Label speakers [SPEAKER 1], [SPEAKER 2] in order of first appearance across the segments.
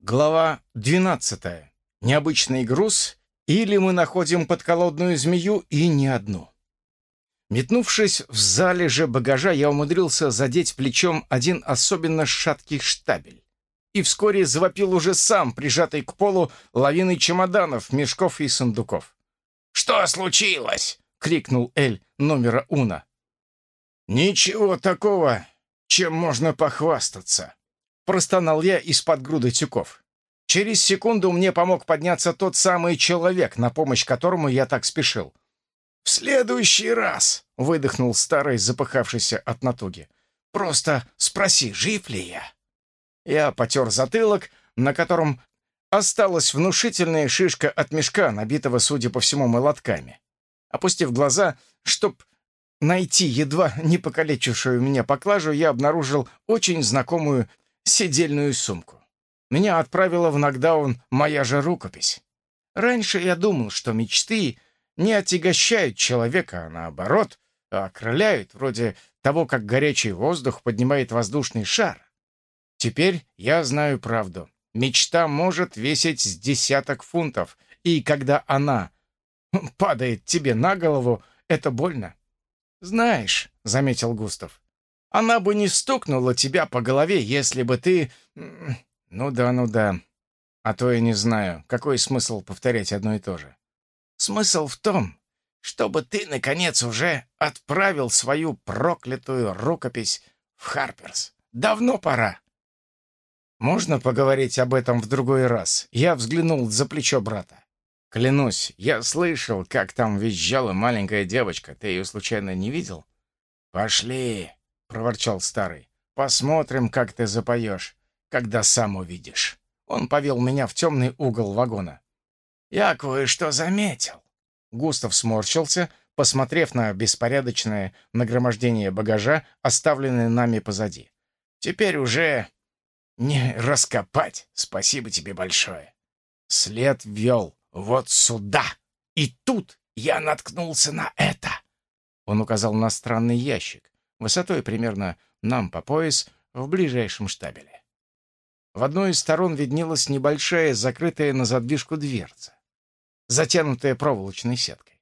[SPEAKER 1] Глава 12. Необычный груз или мы находим подколодную змею и не одну. Метнувшись в зале же багажа, я умудрился задеть плечом один особенно шаткий штабель. И вскоре завопил уже сам, прижатый к полу лавиной чемоданов, мешков и сундуков.
[SPEAKER 2] «Что случилось?»
[SPEAKER 1] — крикнул Эль номера Уна. «Ничего такого, чем можно похвастаться», Простонал я из-под груды тюков. Через секунду мне помог подняться тот самый человек, на помощь которому я так спешил. «В следующий раз!» — выдохнул старый, запыхавшийся от натуги. «Просто спроси, жив ли я?» Я потер затылок, на котором осталась внушительная шишка от мешка, набитого, судя по всему, молотками. Опустив глаза, чтоб найти едва не покалечившую меня поклажу, я обнаружил очень знакомую сидельную сумку. Меня отправила в нокдаун моя же рукопись. Раньше я думал, что мечты не отягощают человека, а наоборот, окрыляют, вроде того, как горячий воздух поднимает воздушный шар. Теперь я знаю правду. Мечта может весить с десяток фунтов, и когда она падает тебе на голову, это больно. «Знаешь», — заметил Густав, она бы не стукнула тебя по голове, если бы ты... Ну да, ну да. А то я не знаю, какой смысл повторять одно и то же. Смысл в том, чтобы ты, наконец, уже отправил свою проклятую рукопись в Харперс. Давно пора. Можно поговорить об этом в другой раз? Я взглянул за плечо брата. Клянусь, я слышал, как там визжала маленькая девочка. Ты ее случайно не видел? Пошли, — проворчал старый. «Посмотрим, как ты запоешь, когда сам увидишь». Он повел меня в темный угол вагона. «Я кое-что заметил». Густав сморщился, посмотрев на беспорядочное нагромождение багажа, оставленное нами позади. «Теперь уже не раскопать. Спасибо тебе большое». След вел вот сюда. И тут я наткнулся на это. Он указал на странный ящик, высотой примерно нам по пояс, в ближайшем штабеле. В одной из сторон виднелась небольшая, закрытая на задвижку дверца, затянутая проволочной сеткой.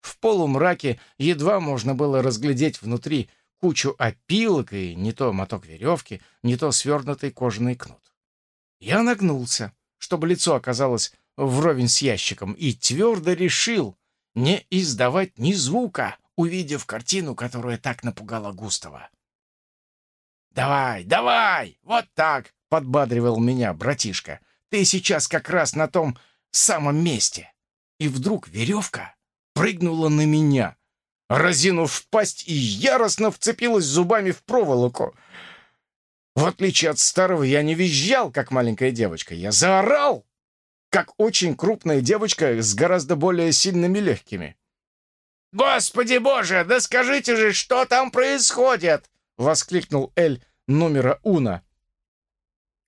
[SPEAKER 1] В полумраке едва можно было разглядеть внутри кучу опилок и не то моток веревки, не то свернутый кожаный кнут. Я нагнулся, чтобы лицо оказалось вровень с ящиком, и твердо решил не издавать ни звука, увидев картину, которая так напугала Густава. «Давай, давай! Вот так!» — подбадривал меня братишка. «Ты сейчас как раз на том самом месте!» И вдруг веревка прыгнула на меня, разинув пасть и яростно вцепилась зубами в проволоку. В отличие от старого, я не визжал, как маленькая девочка. Я заорал, как очень крупная девочка с гораздо более сильными легкими.
[SPEAKER 2] «Господи боже, да скажите же, что там происходит!» — воскликнул Эль номера Уна.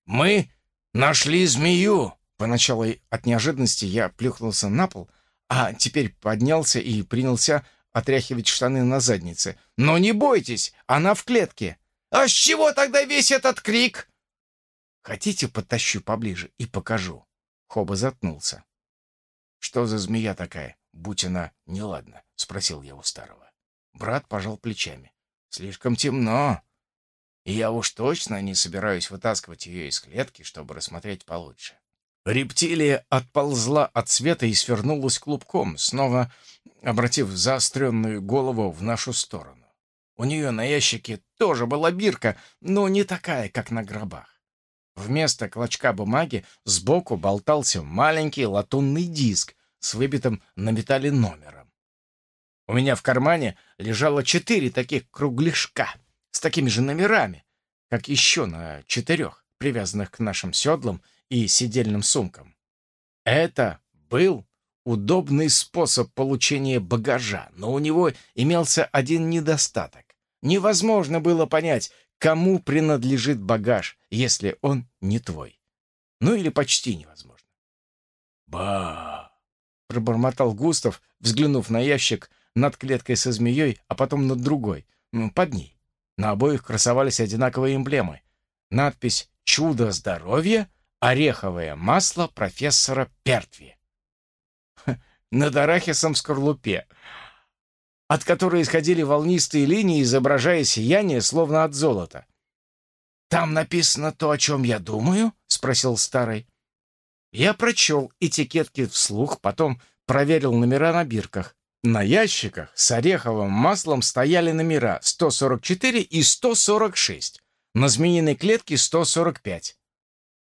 [SPEAKER 2] «Мы нашли змею!» Поначалу от неожиданности я плюхнулся на пол, а теперь поднялся и принялся отряхивать штаны на заднице. «Но не бойтесь, она в клетке!» «А с чего тогда весь этот крик?» «Хотите, подтащу поближе и покажу?» Хоба заткнулся. «Что за змея такая? Будь она неладна?» — спросил я у старого. Брат пожал плечами. «Слишком темно. И я уж точно не собираюсь вытаскивать ее из клетки, чтобы рассмотреть получше». Рептилия отползла от света и свернулась клубком, снова обратив заостренную голову в нашу сторону. У нее на ящике тоже была бирка, но не такая, как на гробах. Вместо клочка бумаги сбоку болтался маленький латунный диск, с выбитым на металле номером. У меня в кармане лежало четыре таких кругляшка с такими же номерами, как еще на четырех, привязанных к нашим седлам и сидельным сумкам. Это был удобный способ получения багажа, но у него имелся один недостаток. Невозможно было понять, кому принадлежит багаж, если он не твой. Ну или почти невозможно. Ба! — пробормотал Густав, взглянув на ящик над клеткой со змеей, а потом над другой, под ней. На обоих красовались одинаковые эмблемы. Надпись «Чудо здоровья»,
[SPEAKER 1] Ореховое масло профессора Пертви. Над арахисом в скорлупе, от которой исходили волнистые линии, изображая сияние, словно от золота. «Там написано то, о чем я думаю?» — спросил старый. Я прочел этикетки вслух, потом проверил номера на бирках. На ящиках с ореховым маслом стояли номера 144 и 146. На змеиной клетке 145.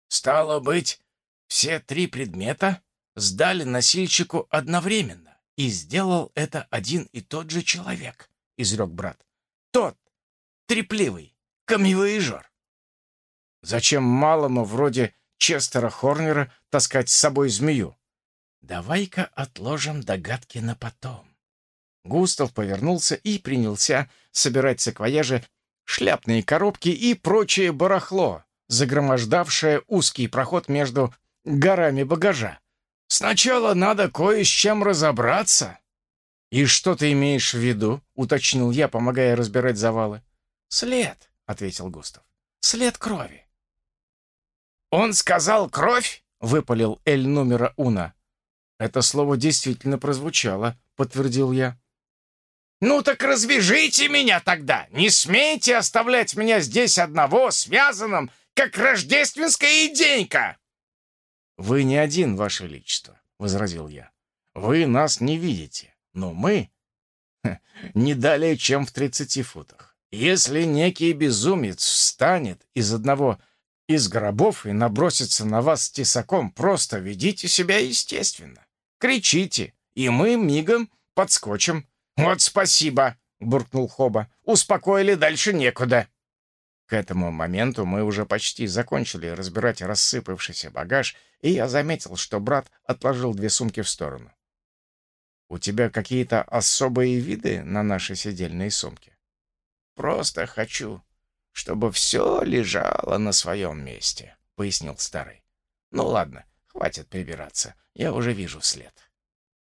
[SPEAKER 1] Стало быть, все три предмета сдали носильщику одновременно, и сделал это один и тот же человек, — изрек брат. Тот, трепливый, камевоежор. Зачем малому вроде Честера Хорнера таскать с собой змею? Давай-ка отложим догадки на потом. Густав повернулся и принялся собирать саквояжи, шляпные коробки и прочее барахло, загромождавшее узкий проход между горами багажа. «Сначала надо кое с чем разобраться». «И что ты имеешь в виду?» — уточнил я, помогая разбирать завалы. «След», — ответил Густав. «След крови». «Он сказал кровь?» — выпалил Эль номера Уна. «Это слово действительно прозвучало», — подтвердил я. «Ну так развяжите меня тогда! Не смейте оставлять меня здесь одного, связанным, как рождественская идейка!» «Вы не один, Ваше Величество», — возразил я. «Вы нас не видите, но мы не далее, чем в тридцати футах. Если некий безумец встанет из одного из гробов и набросится на вас тесаком, просто ведите себя естественно. Кричите, и мы мигом подскочим. «Вот спасибо!» — буркнул Хоба. «Успокоили, дальше некуда». К этому моменту мы уже почти закончили разбирать рассыпавшийся багаж, и я заметил, что брат отложил две сумки в сторону. «У тебя какие-то особые виды на наши сидельные сумки?» «Просто хочу, чтобы все лежало на своем месте», — пояснил старый. «Ну ладно, хватит прибираться, я уже вижу след».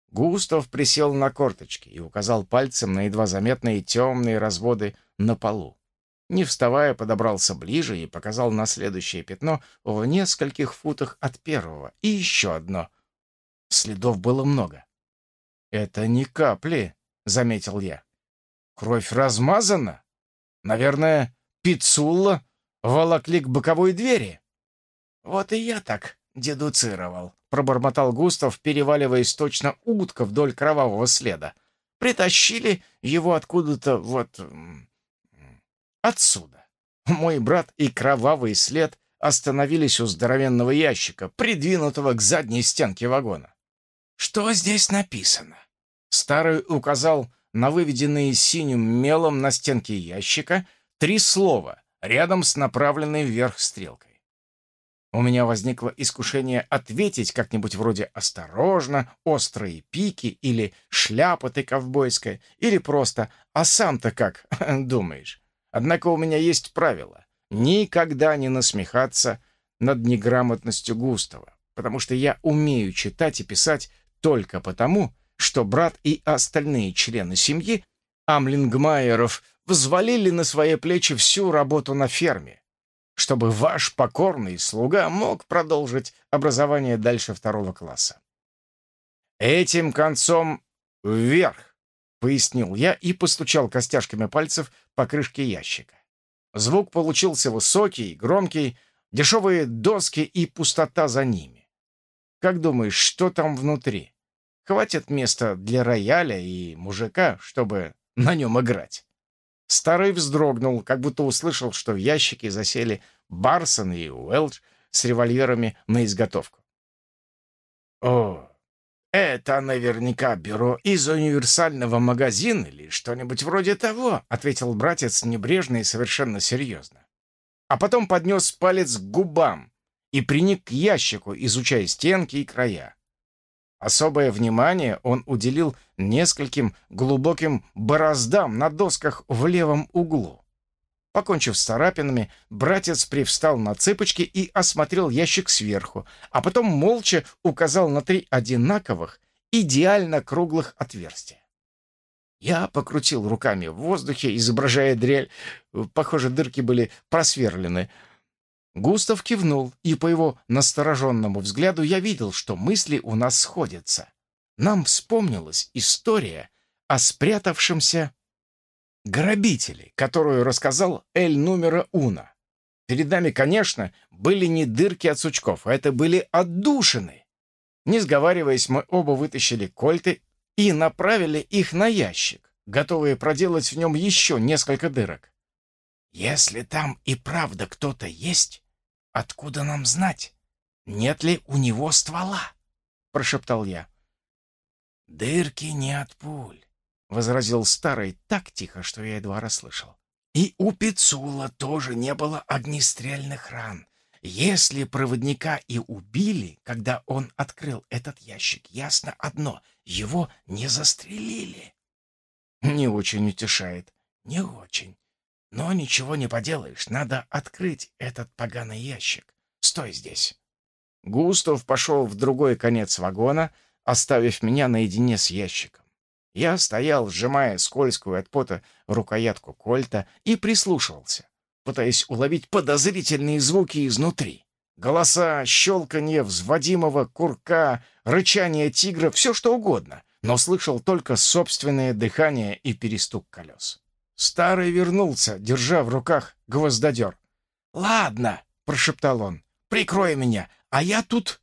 [SPEAKER 1] Густав присел на корточки и указал пальцем на едва заметные темные разводы на полу. Не вставая, подобрался ближе и показал на следующее пятно в нескольких футах от первого. И еще одно. Следов было много. «Это не капли», — заметил я. «Кровь размазана? Наверное, пиццулла волокли к боковой двери». «Вот и я так дедуцировал», пробормотал Густав, переваливаясь точно утка вдоль кровавого следа. Притащили его откуда-то вот... отсюда. Мой брат и кровавый след остановились у здоровенного ящика, придвинутого к задней стенке вагона. «Что здесь написано?» Старый указал на выведенные синим мелом на стенке ящика три слова рядом с направленной вверх стрелкой. У меня возникло искушение ответить как-нибудь вроде «осторожно», «острые пики» или «шляпа ты ковбойская» или просто «а сам-то как думаешь?». Однако у меня есть правило — никогда не насмехаться над неграмотностью Густава, потому что я умею читать и писать только потому, что брат и остальные члены семьи Амлингмайеров взвалили на свои плечи всю работу на ферме, чтобы ваш покорный слуга мог продолжить образование дальше второго класса. Этим концом вверх, пояснил я и постучал костяшками пальцев по крышке ящика. Звук получился высокий, громкий, дешевые доски и пустота за ними. Как думаешь, что там внутри? Хватит места для рояля и мужика, чтобы на нем играть. Старый вздрогнул, как будто услышал, что в ящике засели Барсон и Уэлч с револьверами на изготовку. «О, это наверняка бюро из универсального магазина или что-нибудь вроде того», ответил братец небрежно и совершенно серьезно. А потом поднес палец к губам и приник к ящику, изучая стенки и края. Особое внимание он уделил нескольким глубоким бороздам на досках в левом углу. Покончив с царапинами, братец привстал на цыпочки и осмотрел ящик сверху, а потом молча указал на три одинаковых, идеально круглых отверстия. Я покрутил руками в воздухе, изображая дрель. Похоже, дырки были просверлены. Густав кивнул, и по его настороженному взгляду я видел, что мысли у нас сходятся. Нам вспомнилась история о спрятавшемся грабителе, которую рассказал Эль Нумера Уна. Перед нами, конечно, были не дырки от сучков, а это были отдушины. Не сговариваясь, мы оба вытащили кольты и направили их на ящик, готовые проделать в нем еще несколько дырок. «Если там и правда кто-то есть, откуда нам знать, нет ли у него ствола?» — прошептал я. «Дырки не от пуль», — возразил старый так тихо, что я едва расслышал. «И у Пицула тоже не было огнестрельных ран. Если проводника и убили, когда он открыл этот ящик, ясно одно — его не застрелили». «Не очень утешает». «Не очень. Но ничего не поделаешь, надо открыть этот поганый ящик. Стой здесь». Густав пошел в другой конец вагона, оставив меня наедине с ящиком. Я стоял, сжимая скользкую от пота рукоятку кольта, и прислушивался, пытаясь уловить подозрительные звуки изнутри. Голоса, щелканье взводимого курка, рычание тигра — все что угодно, но слышал только собственное дыхание и перестук колес. Старый вернулся, держа в руках гвоздодер. «Ладно», — прошептал он, — «прикрой меня, а я тут...»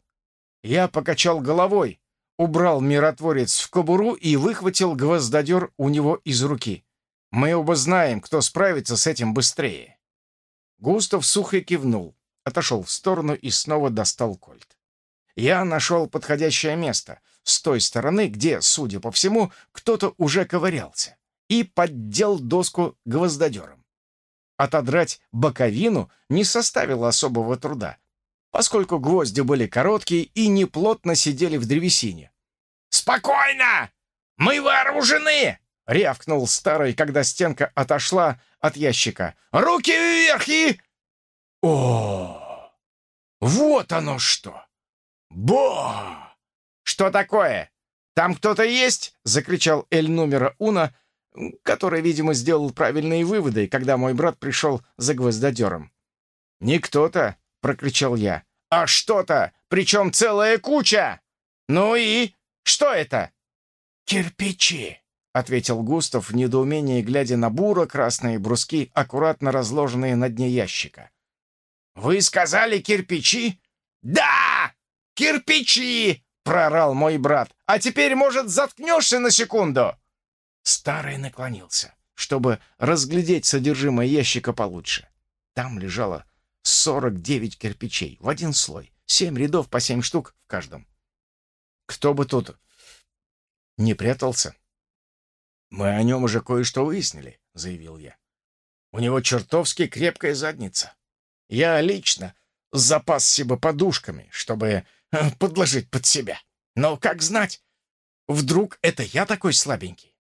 [SPEAKER 1] Я покачал головой, убрал миротворец в кобуру и выхватил гвоздодер у него из руки. «Мы оба знаем, кто справится с этим быстрее». Густав сухо кивнул, отошел в сторону и снова достал кольт. Я нашел подходящее место, с той стороны, где, судя по всему, кто-то уже ковырялся, и поддел доску гвоздодером. Отодрать боковину не составило особого труда, поскольку гвозди были короткие и неплотно сидели в древесине. «Спокойно! Мы вооружены!» — рявкнул старый, когда стенка отошла от ящика. «Руки вверх и...» «О, вот оно что! Бо!» «Что такое? Там кто-то есть?» — закричал Эль Нумера Уна, который, видимо, сделал правильные выводы, когда мой брат пришел за гвоздодером. «Не кто-то!» — прокричал я. «А что-то! Причем целая куча! Ну и...» Что это?» «Кирпичи», — ответил Густав в недоумении, глядя на буро-красные бруски, аккуратно разложенные на дне ящика. «Вы сказали кирпичи?» «Да! Кирпичи!» — прорал мой брат. «А теперь, может, заткнешься на секунду?» Старый наклонился, чтобы разглядеть содержимое ящика получше. Там лежало сорок девять кирпичей в один слой, семь рядов по семь штук в каждом. Кто бы тут не прятался? Мы о нем уже кое-что выяснили, заявил я. У него чертовски крепкая задница. Я лично запасся бы подушками, чтобы э, подложить под себя. Но как знать, вдруг это я такой слабенький?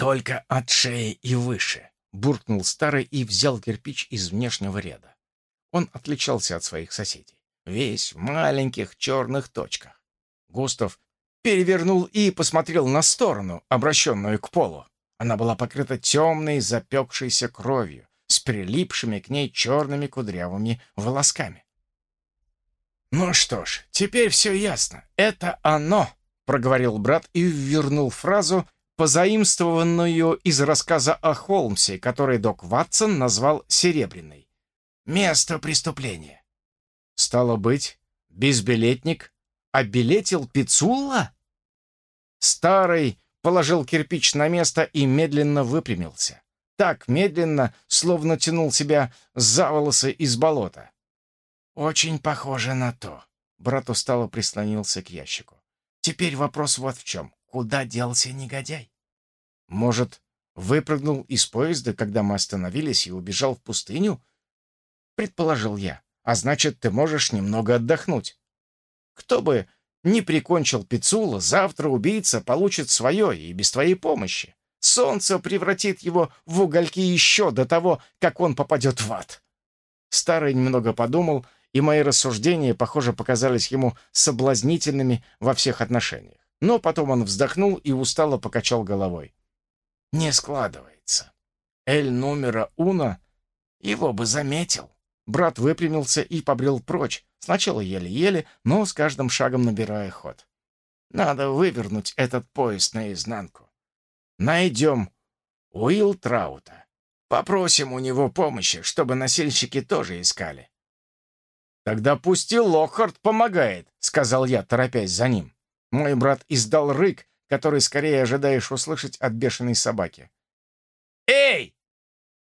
[SPEAKER 1] Только от шеи и выше, буркнул старый и взял кирпич из внешнего ряда. Он отличался от своих соседей. Весь в маленьких черных точках. Густав перевернул и посмотрел на сторону, обращенную к полу. Она была покрыта темной, запекшейся кровью, с прилипшими к ней черными кудрявыми волосками. «Ну что ж, теперь все ясно. Это оно!» — проговорил брат и вернул фразу, позаимствованную из рассказа о Холмсе, который док Ватсон назвал «серебряной». «Место преступления». «Стало быть, безбилетник обилетил Пицулла? Старый положил кирпич на место и медленно выпрямился. Так медленно, словно тянул себя за волосы из болота. «Очень похоже на то». Брат устало прислонился к ящику. «Теперь вопрос вот в чем. Куда делся негодяй?» «Может, выпрыгнул из поезда, когда мы остановились, и убежал в пустыню?» Предположил я. «А значит, ты можешь немного отдохнуть». Кто бы не прикончил Пицула, завтра убийца получит свое и без твоей помощи. Солнце превратит его в угольки еще до того, как он попадет в ад. Старый немного подумал, и мои рассуждения, похоже, показались ему соблазнительными во всех отношениях. Но потом он вздохнул и устало покачал головой. «Не складывается. Эль номера Уна его бы заметил». Брат выпрямился и побрел прочь, сначала еле-еле, но с каждым шагом набирая ход. Надо вывернуть этот поезд наизнанку. Найдем Уилл Траута. Попросим у него помощи, чтобы носильщики тоже искали. «Тогда пусти Локхард помогает», — сказал я, торопясь за ним. Мой брат издал рык, который скорее ожидаешь услышать от бешеной собаки.
[SPEAKER 2] «Эй,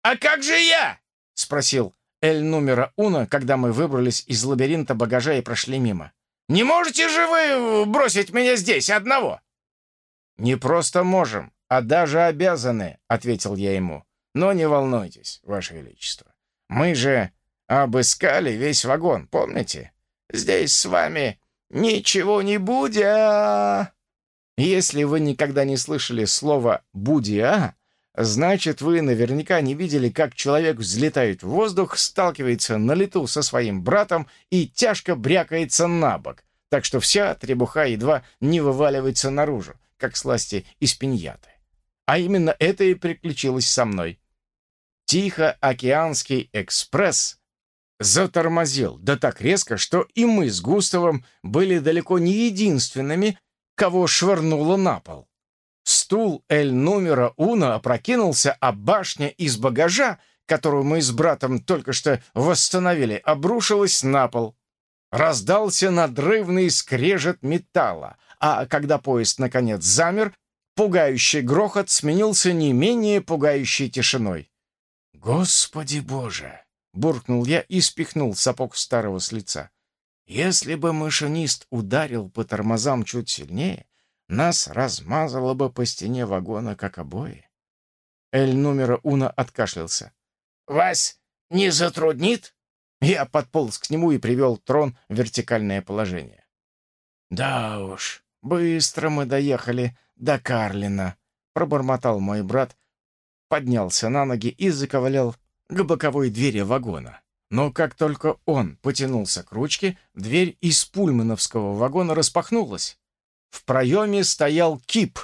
[SPEAKER 2] а как же я?»
[SPEAKER 1] — спросил Эль Нумера Уна, когда мы выбрались из лабиринта багажа и прошли мимо.
[SPEAKER 2] «Не можете же вы бросить меня здесь одного?»
[SPEAKER 1] «Не просто можем, а даже обязаны», — ответил я ему. «Но не волнуйтесь, Ваше Величество. Мы же обыскали весь вагон, помните? Здесь с вами ничего не будет. Если вы никогда не слышали слова «будя», значит, вы наверняка не видели, как человек взлетает в воздух, сталкивается на лету со своим братом и тяжко брякается на бок, так что вся требуха едва не вываливается наружу, как сласти из пиньяты. А именно это и приключилось со мной. Тихоокеанский экспресс затормозил, да так резко, что и мы с Густавом были далеко не единственными, кого швырнуло на пол. Стул Эль номера Уна опрокинулся, а башня из багажа, которую мы с братом только что восстановили, обрушилась на пол. Раздался надрывный скрежет металла, а когда поезд наконец замер, пугающий грохот сменился не менее пугающей тишиной. «Господи Боже!» Буркнул я и спихнул сапог старого с лица. Если бы машинист ударил по тормозам чуть сильнее, нас размазало бы по стене вагона, как обои. Эль номера Уна откашлялся.
[SPEAKER 2] «Вас не затруднит?»
[SPEAKER 1] Я подполз к нему и привел трон в вертикальное положение. «Да уж, быстро мы доехали до Карлина», — пробормотал мой брат, поднялся на ноги и заковылял к боковой двери вагона. Но как только он потянулся к ручке, дверь из пульмановского вагона распахнулась. В проеме стоял кип,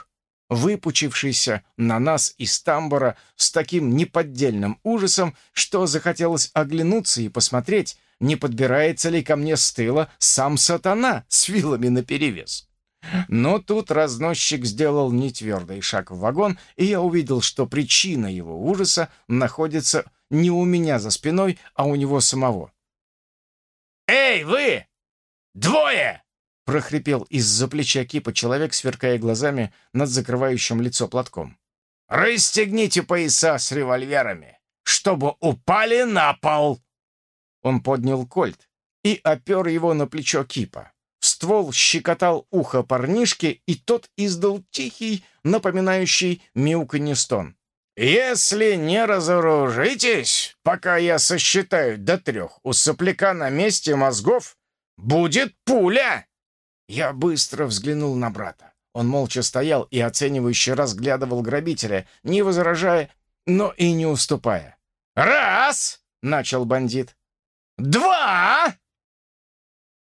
[SPEAKER 1] выпучившийся на нас из тамбура с таким неподдельным ужасом, что захотелось оглянуться и посмотреть, не подбирается ли ко мне с тыла сам сатана с вилами наперевес. Но тут разносчик сделал нетвердый шаг в вагон, и я увидел, что причина его ужаса находится не у меня за спиной, а у него самого.
[SPEAKER 2] «Эй, вы! Двое!» — прохрипел из-за плеча кипа человек, сверкая глазами над закрывающим лицо платком. «Расстегните пояса с револьверами, чтобы упали на пол!»
[SPEAKER 1] Он поднял кольт и опер его на плечо кипа. Ствол щекотал ухо парнишки, и тот издал тихий, напоминающий мяуканье стон. «Если не разоружитесь, пока я сосчитаю до трех, у сопляка на месте мозгов будет пуля!» Я быстро взглянул на брата. Он молча стоял и оценивающе разглядывал грабителя, не возражая, но и не уступая.
[SPEAKER 2] «Раз!» — начал бандит. «Два!»